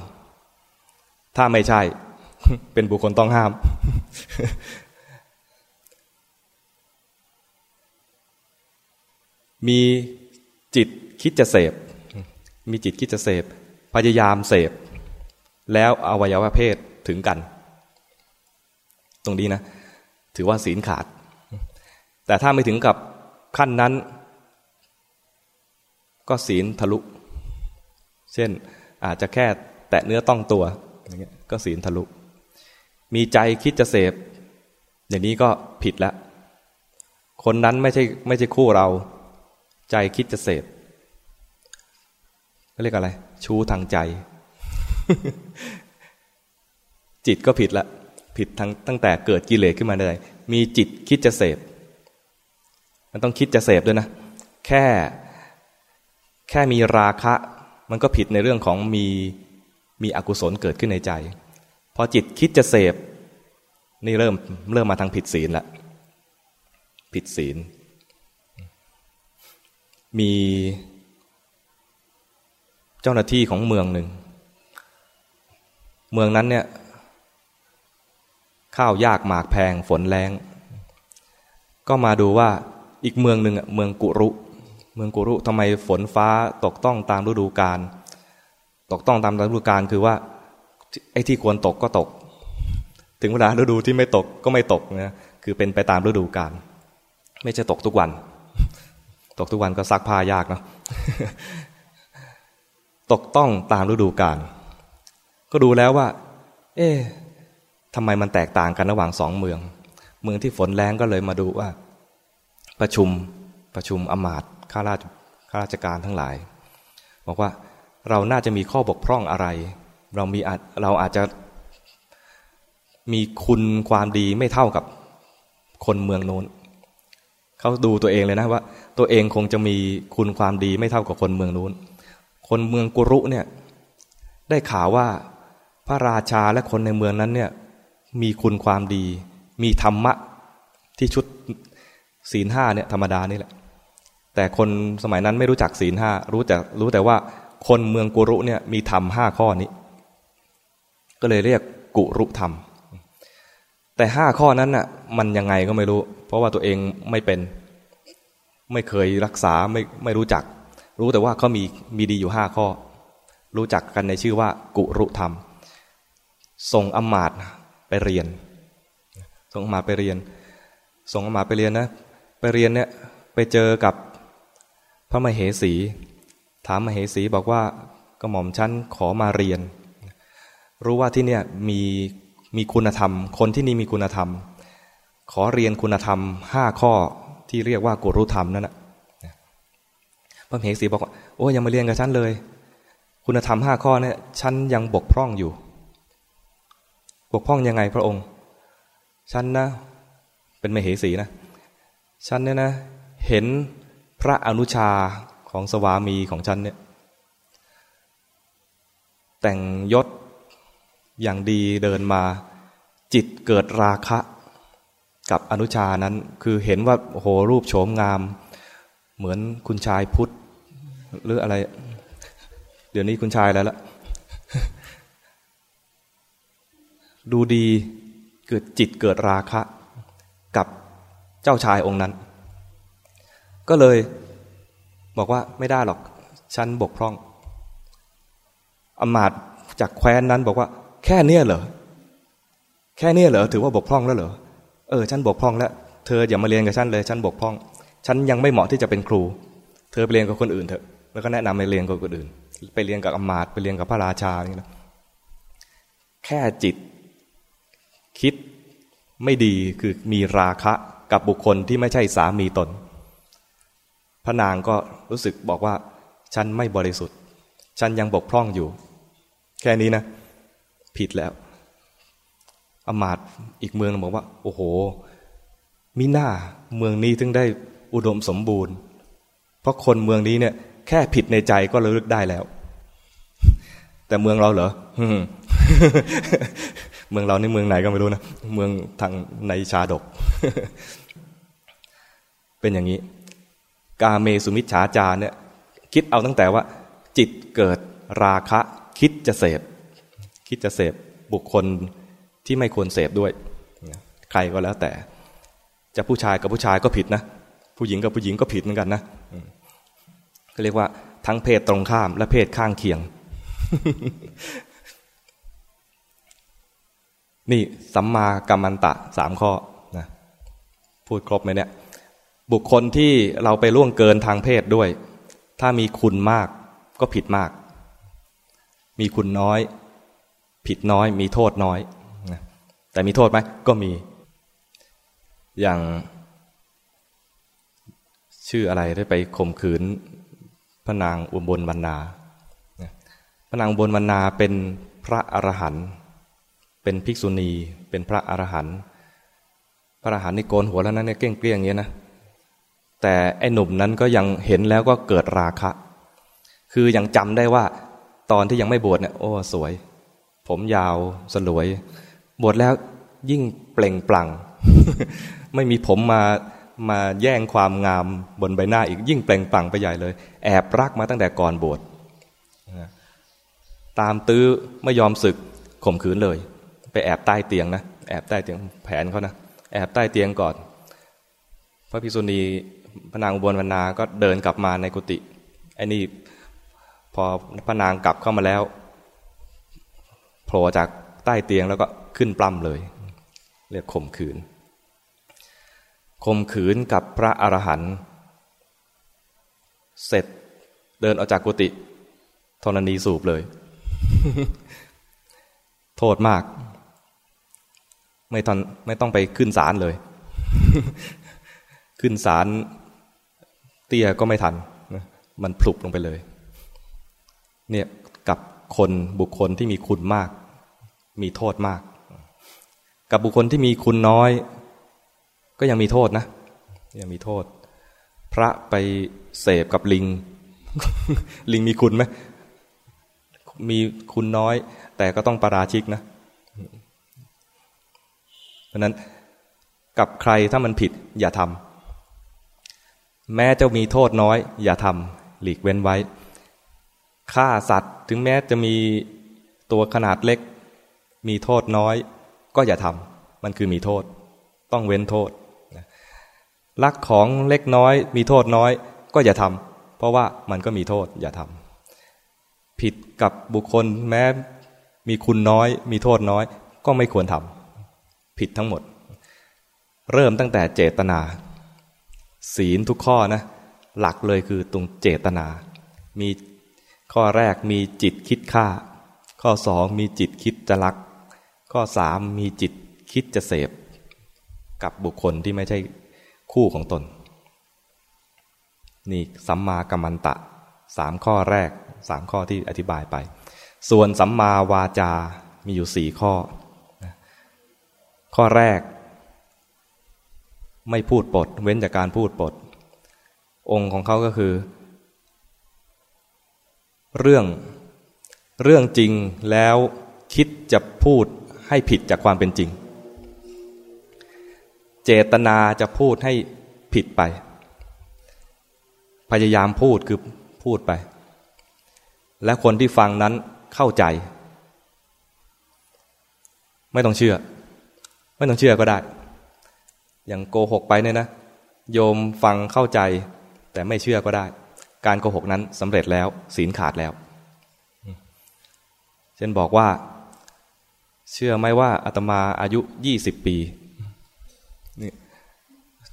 ถ้าไม่ใช่เป็นบุคคลต้องห้าม มีจิตคิดจะเสพ มีจิตคิดจะเสพ พยายามเสพ แล้วอวัยวะเพศถึงกัน ตรงนี้นะ ถือว่าศีลขาด แต่ถ้าไม่ถึงกับขั้นนั้น ก็ศีลทะลุ เช่นอาจจะแค่แตะเนื้อต้องตัวอย่างเงี้ยก็ศีลทะลุ มีใจคิดจะเสพ อย่างนี้ก็ผิดแล้ว คนนั้นไม่ใช่ไม่ใช่คู่เรา ใจคิดจะเสพก็เรียกอะไร ชูทางใจ จิตก็ผิดละผิดทั้งตั้งแต่เกิดกิเลสขึ้นมาได้มีจิตคิดจะเสพ มันต้องคิดจะเสพด้วยนะ แค่ แค่มีราคะ มันก็ผิดในเรื่องของมีมีอกุศลเกิดขึ้นในใจ พอจิตคิดจะเสพ นี่เริ่มเริ่มมาทางผิดศีลละ ผิดศีล มีเจ้าหน้าที่ของเมืองหนึ่ง เมืองนั้นเนี่ย ข้าวยากหมากแพงฝนแรง ก็มาดูว่าอีกเมืองหนึ่งเมืองกุรุ เมืองกุรุทำไมฝนฟ้าตกต้องตามฤดูกาลตกต้องตามฤดูกาลคือว่า ไอ้ที่ควรตกก็ตก ถึงเวลาฤดูที่ไม่ตกก็ไม่ตกนะคือเป็นไปตามฤดูกาลไม่ใช่ตกทุกวัน ตกทุกวันก็ซักผ้ายากเนาะตกต้องตามฤดูกาลก็ดูแล้วว่า เอ๊ะทำไมมันแตกต่างกันระหว่างสองเมือง เมืองที่ฝนแรงก็เลยมาดูว่า ประชุมประชุมอมาตข้าราชข้าราชการทั้งหลาย บอกว่าเราน่าจะมีข้อบกพร่องอะไร เรามีเราอาจจะมีคุณความดีไม่เท่ากับคนเมืองโน้น เขาดูตัวเองเลยนะว่า ตัวเองคงจะมีคุณความดีไม่เท่ากับคนเมืองนู้น คนเมืองกุรุเนี่ยได้ข่าวว่าพระราชาและคนในเมืองนั้นเนี่ยมีคุณความดี มีธรรมะที่ชุดศีลห้าเนี่ยธรรมดานี่แหละ แต่คนสมัยนั้นไม่รู้จักศีลห้ารู้แต่รู้แต่ว่าคนเมืองกุรุเนี่ยมีธรรมห้าข้อนี้ ก็เลยเรียกกุรุธรรม แต่ห้าข้อนั้นน่ะ มันยังไงก็ไม่รู้ เพราะว่าตัวเองไม่เป็น ไม่เคยรักษาไม่ไม่รู้จัก รู้แต่ว่าเขามีมีดีอยู่ห้าข้อ รู้จักกันในชื่อว่า กุรุธรรม ส่งอมาตไปเรียน ส่งอมาตไปเรียน ส่งอมาตไปเรียนนะไปเรียนเนี่ยไปเจอกับพระมเหสี ถามมเหสีบอกว่ากระหม่อมชั้นขอมาเรียน รู้ว่าที่เนี่ยมี มีคุณธรรม คนที่นี่มีคุณธรรม ขอเรียนคุณธรรมห้าข้อที่เรียกว่ากุรุธรรมนั่นแหละพระมเหสีบอกว่าโอ้ยังมาเรียนกับฉันเลย คุณธรรมห้าข้อเนี่ยฉันยังบกพร่องอยู่ บกพร่องยังไงพระองค์ ฉันนะ เป็นมเหสีนะ ฉันเนี่ยนะ เห็นพระอนุชาของสวามีของฉันเนี่ย แต่งยศ อย่างดีเดินมา จิตเกิดราคะ กับอนุชานั้น คือเห็นว่าโหรูปโฉมงาม เหมือนคุณชายพุทธ หรืออะไร เดี๋ยวนี้คุณชายแล้วละดูดีเกิดจิตเกิดราคะ กับเจ้าชายองค์นั้น ก็เลยบอกว่าไม่ได้หรอกฉันบกพร่องอมาตจากแคว้นนั้นบอกว่า แค่เนี้ยเหรอ แค่เนี้ยเหรอ ถือว่าบกพร่องแล้วเหรอ เออ ฉันบกพร่องแล้ว เธออย่ามาเรียนกับฉันเลย ฉันบกพร่อง ฉันยังไม่เหมาะที่จะเป็นครู เธอไปเรียนกับคนอื่นเถอะ แล้วก็แนะนำไปเรียนกับคนอื่น ไปเรียนกับอมาตไปเรียนกับพระราชาอย่างนี้นะแค่จิต คิดไม่ดีคือมีราคะกับบุคคลที่ไม่ใช่สามีตน พระนางก็รู้สึกบอกว่า ฉันไม่บริสุทธิ์ ฉันยังบกพร่องอยู่ แค่นี้นะ ผิดแล้วอมาตอีกเมืองบอกว่า โอ้โห มิหน้าเมืองนี้ถึงได้อุดมสมบูรณ์ เพราะคนเมืองนี้เนี่ย แค่ผิดในใจก็ระลึกได้แล้ว แต่เมืองเราเหรอเมืองเราในเมืองไหนก็ไม่รู้นะ เมืองทางในชาดก เป็นอย่างนี้ กาเมสุมิชฉาจารเนี่ย คิดเอาตั้งแต่ว่า จิตเกิดราคะ คิดจะเสพ คิดจะเสพบุคคลที่ไม่ควรเสพด้วย ใครก็แล้วแต่ จะผู้ชายกับผู้ชายก็ผิดนะ ผู้หญิงกับผู้หญิงก็ผิดเหมือนกันนะก็เรียกว่าทั้งเพศตรงข้าม และเพศข้างเคียง นี่สัมมากัมมันตะสามข้อนะพูดครบไหมเนี่ย บุคคลที่เราไปล่วงเกินทางเพศด้วย ถ้ามีคุณมากก็ผิดมาก มีคุณน้อย ผิดน้อย มีโทษน้อยแต่มีโทษไหมก็มี อย่าง ชื่ออะไรได้ไปข่มขืนพระนางอุบลวรรณาพระนางอุบลวรรณาเป็นพระอรหันต์เป็นภิกษุณี เป็นพระอรหันต์พระอรหันต์นี่โกนหัวแล้วนะเนี่ยเกลี้ยงเกลี้ยงอย่างนี้นะแต่ไอ้หนุ่มนั้นก็ยังเห็นแล้วก็เกิดราคะ คือยังจำได้ว่าตอนที่ยังไม่บวชเนี่ยโอ้สวย ผมยาวสลวย บวชแล้วยิ่งเปล่งปลั่ง ไม่มีผมมามาแย่งความงามบนใบหน้าอีกยิ่งเปล่งปลั่งไปใหญ่เลย แอบรักมาตั้งแต่ก่อนบวชตามตื้อไม่ยอมศึกข่มขืนเลย ไปแอบใต้เตียงนะแอบใต้เตียงแผนเขานะแอบใต้เตียงก่อน พระภิกษุณีพระนางอุบลวรรณาก็เดินกลับมาในกุฏิไอ้นี่พอพระนางกลับเข้ามาแล้ว ผล่จากใต้เตียงแล้วก็ขึ้นปล้ำเลย เรียกข่มขืนข่มขืนกับพระอรหันต์เสร็จเดินออกจากกุฏิธรณีสูบเลย โทษมาก ไม่ตอนไม่ต้องไปขึ้นศาลเลย ขึ้นศาลเตี้ยก็ไม่ทัน มันพลุกลงไปเลย เนี่ยกับคนบุคคลที่มีคุณมาก มีโทษมาก กับบุคคลที่มีคุณน้อย ก็ยังมีโทษนะ ยังมีโทษ พระไปเสพกับลิง ลิงมีคุณไหมมีคุณน้อย แต่ก็ต้องประราชิกนะ เพราะนั้นกับใครถ้ามันผิดอย่าทำแม้จะมีโทษน้อย อย่าทำหลีกเว้นไว้ฆ่าสัตว์ถึงแม้จะมีตัวขนาดเล็ก มีโทษน้อย ก็อย่าทำมันคือมีโทษ ต้องเว้นโทษลักของเล็กน้อย มีโทษน้อย ก็อย่าทำเพราะว่ามันก็มีโทษ อย่าทำผิดกับบุคคลแม้มีคุณน้อย มีโทษน้อย ก็ไม่ควรทำผิดทั้งหมด เริ่มตั้งแต่เจตนา ศีลทุกข้อนะ หลักเลยคือตรงเจตนา มีข้อแรกมีจิตคิดฆ่า ข้อสองมีจิตคิดจะรัก ข้อสามมีจิตคิดจะเสพกับบุคคลที่ไม่ใช่คู่ของตน นี่สัมมากัมมันตะสามข้อแรกสามข้อที่อธิบายไป ส่วนสัมมาวาจา มีอยู่สี่ข้อ ข้อแรก ไม่พูดปด เว้นจากการพูดปด องค์ของเขาก็คือ เรื่องเรื่องจริงแล้วคิดจะพูด ให้ผิดจากความเป็นจริง เจตนาจะพูดให้ผิดไป พยายามพูดคือพูดไป และคนที่ฟังนั้นเข้าใจ ไม่ต้องเชื่อ ไม่ต้องเชื่อก็ได้ อย่างโกหกไปเนี่ยนะ โยมฟังเข้าใจ แต่ไม่เชื่อก็ได้ การโกหกนั้นสำเร็จแล้วศีลขาดแล้ว เช่นบอกว่า เชื่อไหมว่าอาตมาอายุยี่สิบปีนี่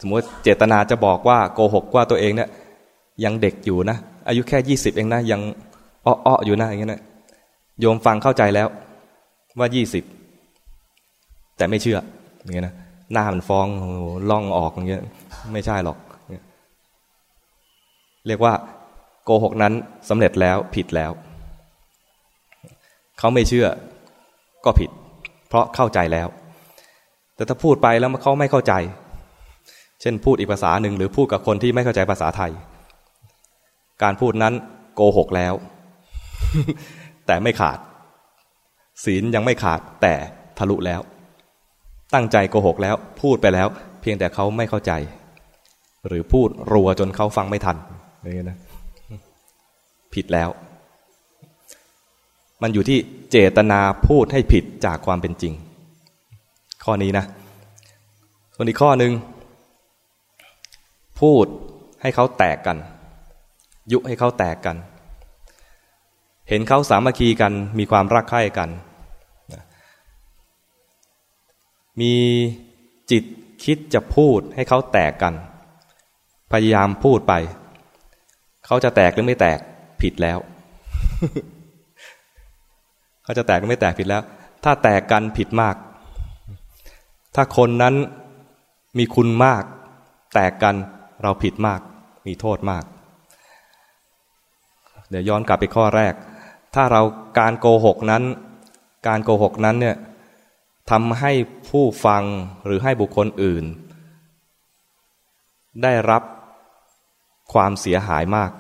สมมติเจตนาจะบอกว่าโกหกว่าตัวเองเนี่ยยังเด็กอยู่นะ อายุแค่ยี่สิบเองนะยังอ้อๆอยู่นะอย่างเงี้ยนะโยมฟังเข้าใจแล้ว ว่ายี่สิบแต่ไม่เชื่ออย่างเงี้ยนะหน้ามันฟ้องล่องออกอย่างเงี้ย ไม่ใช่หรอก เรียกว่า โกหกนั้นสำเร็จแล้วผิดแล้ว เขาไม่เชื่อก็ผิด เพราะเข้าใจแล้ว แต่ถ้าพูดไปแล้วเขาไม่เข้าใจ เช่นพูดอีกภาษาหนึ่งหรือพูดกับคนที่ไม่เข้าใจภาษาไทย การพูดนั้นโกหกแล้ว แต่ไม่ขาด ศีลยังไม่ขาดแต่ทะลุแล้ว ตั้งใจโกหกแล้ว พูดไปแล้ว เพียงแต่เขาไม่เข้าใจ หรือพูดรัวจนเขาฟังไม่ทันอย่างนี้นะผิดแล้ว มันอยู่ที่เจตนาพูดให้ผิดจากความเป็นจริง ข้อนี้นะส่วนอีกข้อหนึ่งพูดให้เขาแตกกัน ยุให้เขาแตกกัน เห็นเขาสามัคคีกันมีความรักใคร่กัน มีจิตคิดจะพูดให้เขาแตกกัน พยายามพูดไป เขาจะแตกหรือไม่แตกผิดแล้ว เขาจะแตกหรือไม่แตกผิดแล้ว ถ้าแตกกันผิดมาก ถ้าคนนั้นมีคุณมาก แตกกันเราผิดมาก มีโทษมาก เดี๋ยวย้อนกลับไปข้อแรก ถ้าเราการโกหกนั้น การโกหกนั้นเนี่ยทำให้ผู้ฟังหรือให้บุคคลอื่น ได้รับความเสียหายมาก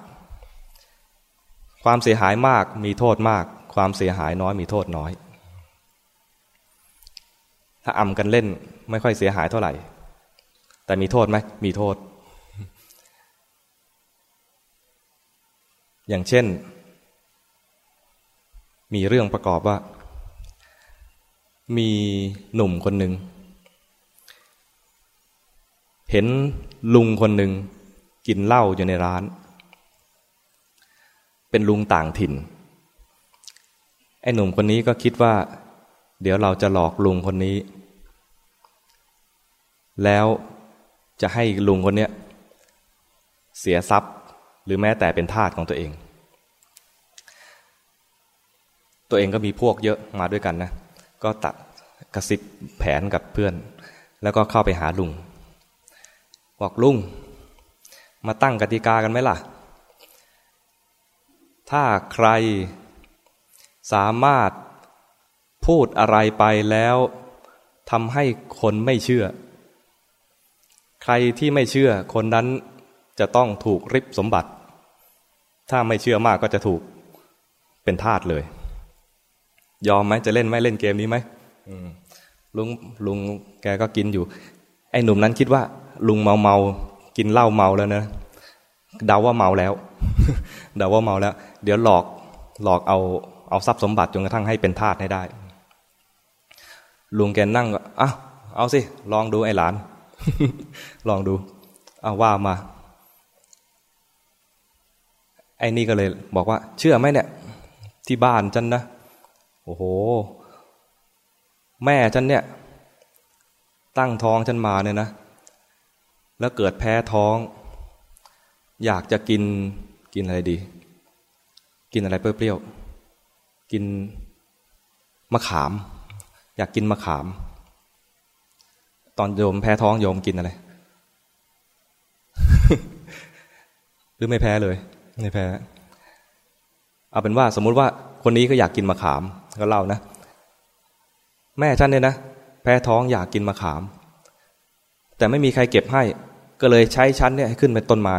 ควความเสียหายมากมีโทษมาก ความเสียหายน้อยมีโทษน้อย ถ้าอำกันเล่นไม่ค่อยเสียหายเท่าไหร่ แต่มีโทษไหมมีโทษ อย่างเช่น มีเรื่องประกอบว่า มีหนุ่มคนหนึ่งเห็นลุงคนหนึ่งกินเหล้าอยู่ในร้าน เป็นลุงต่างถิ่น ไอ้หนุ่มคนนี้ก็คิดว่า เดี๋ยวเราจะหลอกลุงคนนี้ แล้วจะให้ลุงคนเนี้ยเสียทรัพย์ หรือแม้แต่เป็นทาสของตัวเอง ตัวเองก็มีพวกเยอะมาด้วยกันนะ ก็ตัดกระซิบแผนกับเพื่อน แล้วก็เข้าไปหาลุง บอกลุง มาตั้งกติกากันไหมล่ะ ถ้าใคร สามารถพูดอะไรไปแล้วทำให้คนไม่เชื่อ ใครที่ไม่เชื่อคนนั้นจะต้องถูกริบสมบัติ ถ้าไม่เชื่อมากก็จะถูกเป็นทาสเลย ยอมไหมจะเล่นไหมเล่นเกมนี้ไหมลุงลุงแกก็กินอยู่ ไอ้หนุ่มนั้นคิดว่า ลุงเมาเมากินเหล้าเมาแล้วนะเดาว่าเมาแล้วเดาว่าเมาแล้ว เดี๋ยวหลอกหลอกเอา เอาทรัพย์สมบัติจนกระทั่งให้เป็นทาสให้ได้ ลุงแกนั่งอ้าเอาสิ ลองดูไอ้หลาน ลองดูเอาว่ามา ไอ้นี่ก็เลยบอกว่า เชื่อไหมเนี่ย ที่บ้านฉันนะโอ้โห แม่ฉันเนี่ย ตั้งท้องฉันมาเนี่ยนะ แล้วเกิดแพ้ท้อง อยากจะกินกินอะไรดี กินอะไรเปรี้ยวๆ กินมะขาม อยากกินมะขาม ตอนโยมแพ้ท้องโยมกินอะไรหรือไม่แพ้เลยไม่แพ้เอาเป็นว่าสมมุติว่าคนนี้ก็อยากกินมะขามก็เล่านะ แม่ฉันเนี่ยนะแพ้ท้องอยากกินมะขาม แต่ไม่มีใครเก็บให้ ก็เลยใช้ชั้นเนี่ยให้ขึ้นเป็นต้นไม้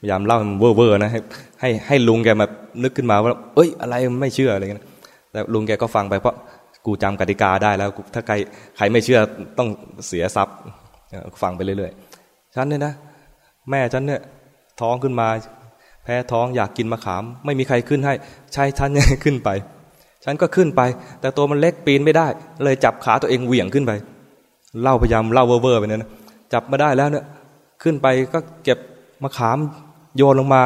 พยายามเล่าเวอร์เวอร์นะให้ให้ให้ลุงแกมานึกขึ้นมาว่า เอ้ย อะไรไม่เชื่ออะไรเงี้ยแต่ลุงแกก็ฟังไปเพราะกูจำกติกาได้แล้ว ถ้าใครใครไม่เชื่อต้องเสียทรัพย์ฟังไปเรื่อยๆฉันเนี่ยนะแม่ฉันเนี่ยท้องขึ้นมา แพ้ท้องอยากกินมะขาม ไม่มีใครขึ้นให้ใช้ฉันเนี่ยขึ้นไป ฉันก็ขึ้นไป แต่ตัวมันเล็กปีนไม่ได้ เลยจับขาตัวเองเหวี่ยงขึ้นไปเล่าพยายามเล่าเว่อร์ๆไปเนี่ยนะจับมาได้แล้วเนี่ยขึ้นไปก็เก็บมะขาม โยนลงมา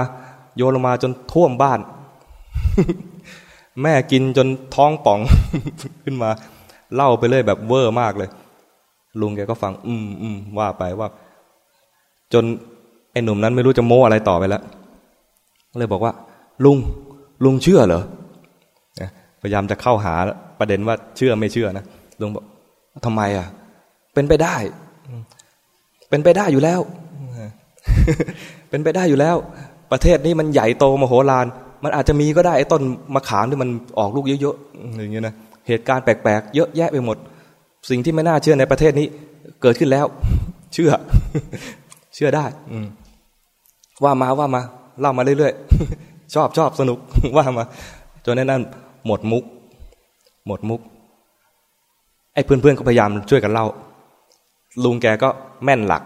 โยนลงมาจนท่วมบ้าน แม่กินจนท้องป่องขึ้นมา เล่าไปเลยแบบเวอร์มากเลย ลุงแกก็ฟัง อืมอืมว่าไปว่า จนไอ้หนุ่มนั้นไม่รู้จะโม้อะไรต่อไปแล้วเลยบอกว่า ลุง ลุงเชื่อเหรอพยายามจะเข้าหาประเด็นว่าเชื่อไม่เชื่อนะลุงบอกทำไมอะ เป็นไปได้ เป็นไปได้อยู่แล้ว เป็นไปได้อยู่แล้ว ประเทศนี้มันใหญ่โตมโหฬารมันอาจจะมีก็ได้ไอ้ต้นมะขามที่มันออกลูกเยอะๆอย่างเงี้ยนะเหตุการณ์แปลกๆ เยอะแยะไปหมด สิ่งที่ไม่น่าเชื่อในประเทศนี้ เกิดขึ้นแล้ว เชื่อ เชื่อได้ อืว่ามาว่ามาเล่ามาเรื่อยๆชอบชอบสนุกว่ามาจนนั้นหมดมุก หมดมุก ไอ้เพื่อนๆก็พยายามช่วยกันเล่า ลุงแกก็แม่นหลัก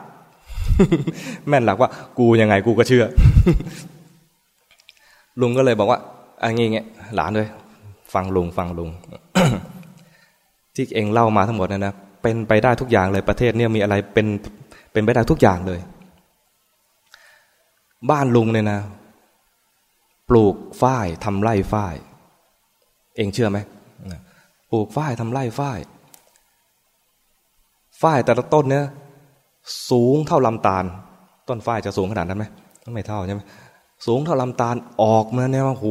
แม่นหลักว่า กูยังไงกูก็เชื่อ ลุงก็เลยบอกว่าอันนี้เงี้ยหลานเลยฟังลุงฟังลุงที่เองเล่ามาทั้งหมดนะนะเป็นไปได้ทุกอย่างเลยประเทศเนี่ยมีอะไรเป็นเป็นไปได้ทุกอย่างเลย บ้านลุงเนี่ยนะ ปลูกฝ้ายทำไร่ฝ้าย เองเชื่อไหมปลูกฝ้ายทำไร่ฝ้ายฝ้ายแต่ละต้นเนี่ย สูงเท่าลำตาล ต้นฝ้ายจะสูงขนาดนั้นไหมไม่เท่าใช่ไหมสูงเท่าลำตาลออกมาเนี่ยโอ้โห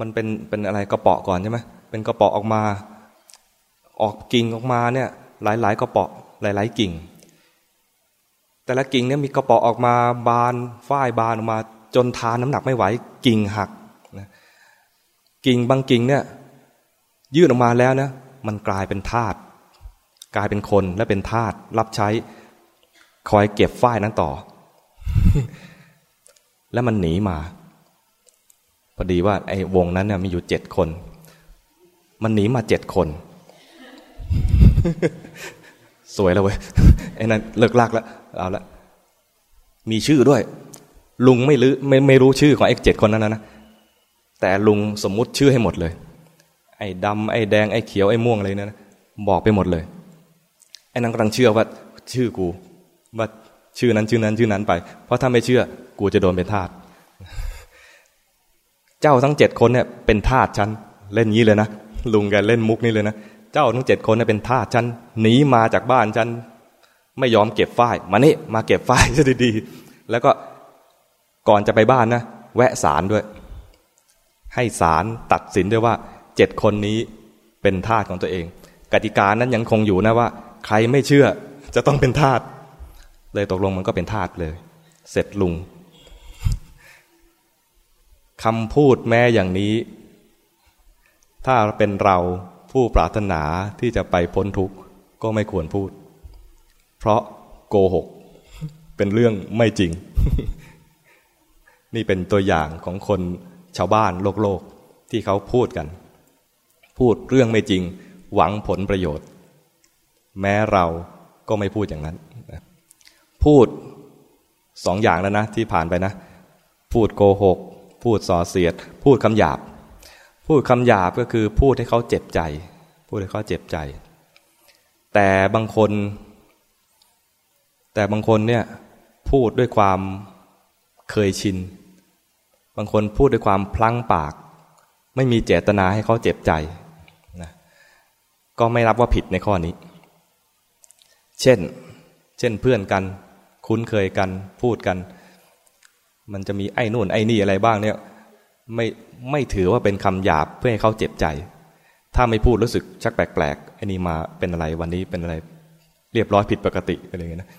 มันเป็นเป็นอะไรกระเปาะก่อนใช่ไหมเป็นกระเปาะออกมา ออกกิ่งออกมาเนี่ย หลายๆกระเปาะหลายๆกิ่ง แต่ละกิ่งเนี่ยมีกระเปาะออกมาบานฝ้ายบานออกมา จนทานน้ำหนักไม่ไหวกิ่งหักกิ่งบางกิ่งเนี่ย ยื่นออกมาแล้วนี่ยมันกลายเป็นธาตุ กลายเป็นคนและเป็นทาสรับใช้ คอยเก็บฝ้ายนั้นต่อ แล้วมันหนีมาพอดีว่า ไอ้วงนั้นเนี่ยมีอยู่เจ็ดคน มันหนีมาเจ็ดคน สวยแล้วเว้ยไอ้นั่นเลิกลากแล้วเอาละมีชื่อด้วย ลุงไม่รู้ไม่ไม่รู้ชื่อของไอ้เจ็ดคนนั้นนะแต่ลุงสมมุติชื่อให้หมดเลย ไอ้ดำไอ้แดงไอ้เขียวไอ้ม่วงอะไรนะบอกไปหมดเลย ไอ้นั่นกำลังเชื่อว่าชื่อกูว่าชื่อนั้นชื่อนั้นชื่อนั้นไป เพราะถ้าไม่เชื่อกูจะโดนเป็นทาสเจ้าทั้งเจ็ดคนเนี่ยเป็นทาสฉันเล่นงี้เลยนะลุงแกเล่นมุกนี่เลยนะเจ้าทั้งเจ็ดคนเนี่ยเป็นทาสฉันหนีมาจากบ้านฉันไม่ยอมเก็บฝ้ายมานี่มาเก็บฝ้ายซะดีๆแล้วก็ก่อนจะไปบ้านนะแวะศาลด้วย ให้ศาลตัดสินด้วยว่าเจ็ดคนนี้เป็นทาสของตัวเอง กติกานั้นยังคงอยู่นะว่า ใครไม่เชื่อจะต้องเป็นทาสเลยตกลงมันก็เป็นทาสเลย เสร็จลุงคำพูดแม้อย่างนี้ ถ้าเป็นเราผู้ปรารถนาที่จะไปพ้นทุกข์ก็ไม่ควรพูด เพราะโกหก เป็นเรื่องไม่จริง นี่เป็นตัวอย่างของคนชาวบ้านโลกโลกที่เขาพูดกัน พูดเรื่องไม่จริง หวังผลประโยชน์ แม้เราก็ไม่พูดอย่างนั้น พูดสองอย่างแล้วนะที่ผ่านไปนะ พูดโกหก พูดส่อเสียด พูดคำหยาบ พูดคำหยาบก็คือพูดให้เขาเจ็บใจ พูดให้เขาเจ็บใจ แต่บางคน แต่บางคนเนี่ยพูดด้วยความเคยชิน บางคนพูดด้วยความพลั้งปาก ไม่มีเจตนาให้เขาเจ็บใจนะก็ไม่รับว่าผิดในข้อนี้ เช่น เช่นเพื่อนกัน คุ้นเคยกันพูดกัน มันจะมีไอ้นู่นไอ้นี่อะไรบ้างเนี่ยไม่ไม่ถือว่าเป็นคำหยาบเพื่อให้เขาเจ็บใจ ถ้าไม่พูดรู้สึกชักแปลกๆไอ้นี่มาเป็นอะไรวันนี้เป็นอะไร เรียบร้อยผิดปกติอะไรเงี้ยนะ